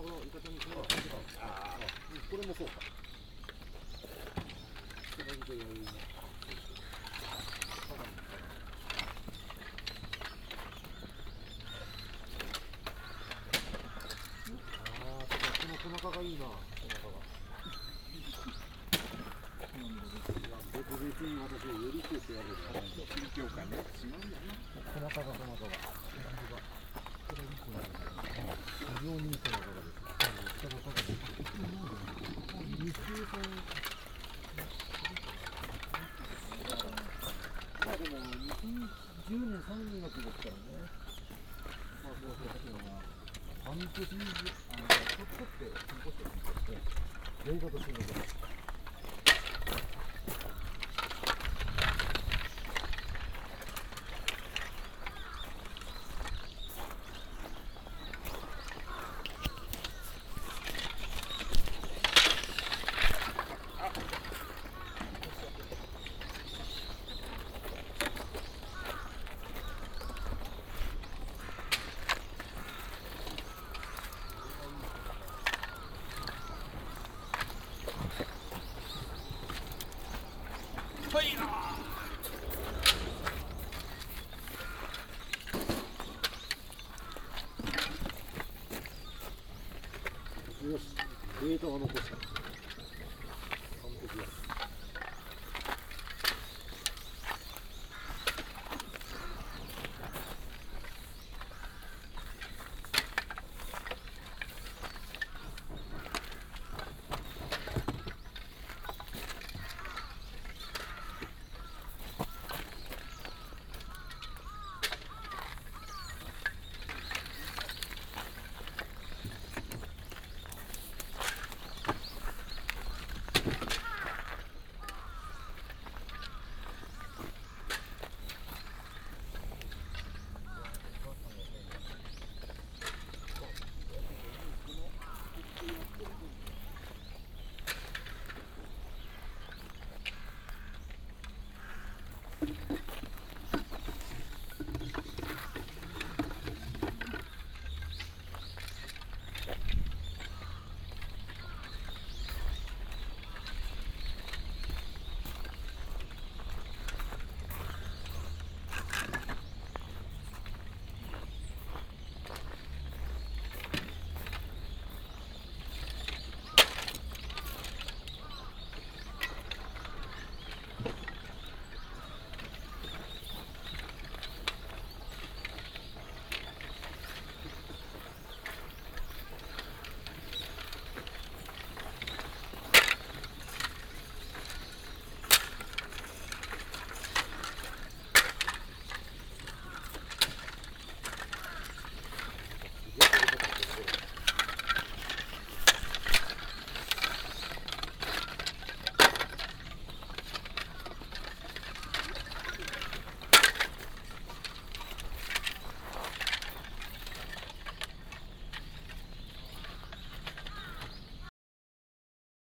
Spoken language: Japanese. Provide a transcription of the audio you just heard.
方にしようああこれもそうかそれああこの細かがいいな別に私はよりって調べるから宗教観ね違うんだな細かが。細かがこれ一個なんだ非常にいい10年3月ですからね、まあ、こうやパン半年ン上、あの、取って、残しておてとって、映画とするのが。よし、データが残した。完璧だ。